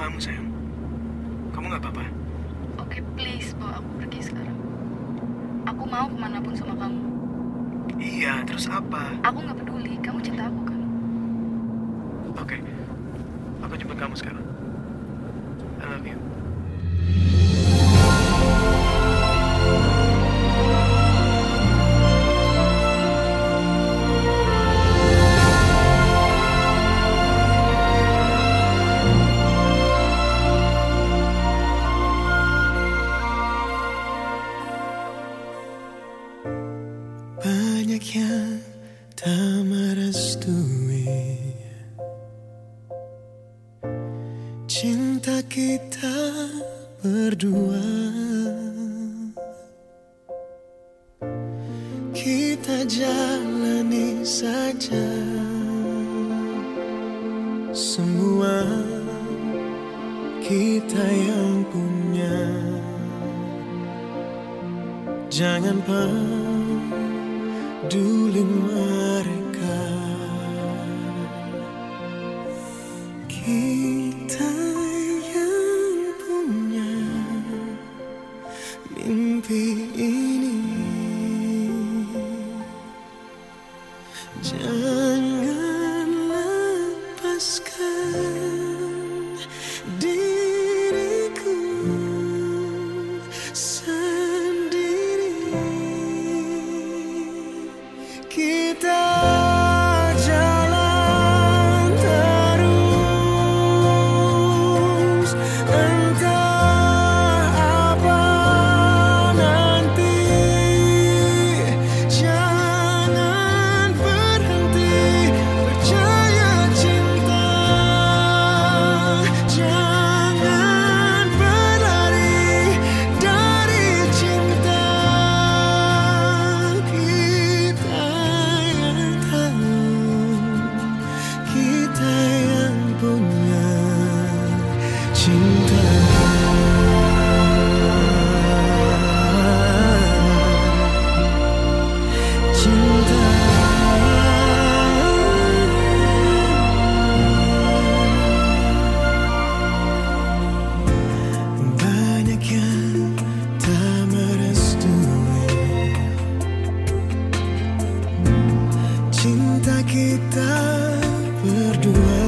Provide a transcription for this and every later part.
kamu sayang. Kamu nggak apa-apa? Oke, please bawa aku pergi sekarang. Aku mau ke mana pun sama kamu. Iya, terus apa? Aku nggak peduli, kamu cinta aku kan? Oke, aku jemput kamu sekarang. I love you. Cinta kita berdua. Kita jalani saja Semua kita yang punya. Jangan peduli mereka. Kita Jangan kita berdua.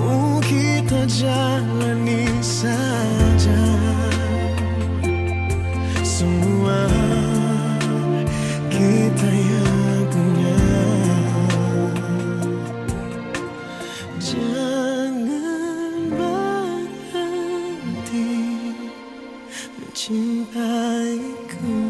Oh kita jalani saja Semua kita yang punya. Jangan berhenti mencintaiku